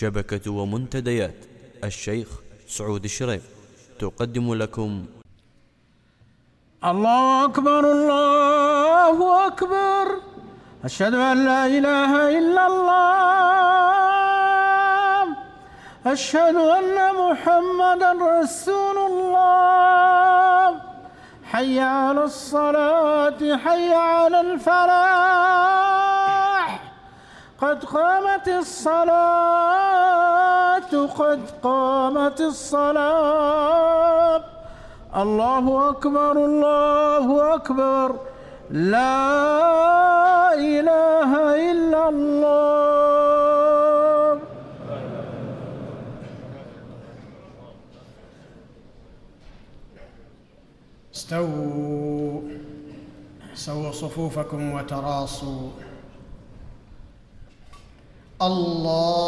شبكة ومنتديات. الشيخ سعود الشريف تقدم لكم. الله أكبر الله أكبر. أشهد أن لا إله إلا الله. أشهد أن محمدا رسول الله. حي على الصلاة حي على الفلاح. قد قامت الصلاة. قد قامت الصلاة. الله أكبر الله أكبر. لا إله إلا الله. استووا سووا صفوفكم وتراصوا. الله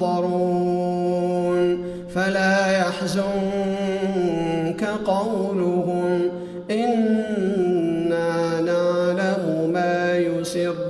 محضرون فلا يحزنك قولهم. إنا نعلم ما يسرون.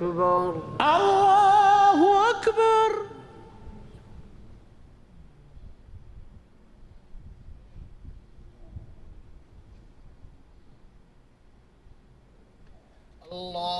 أكبر. الله أكبر. الله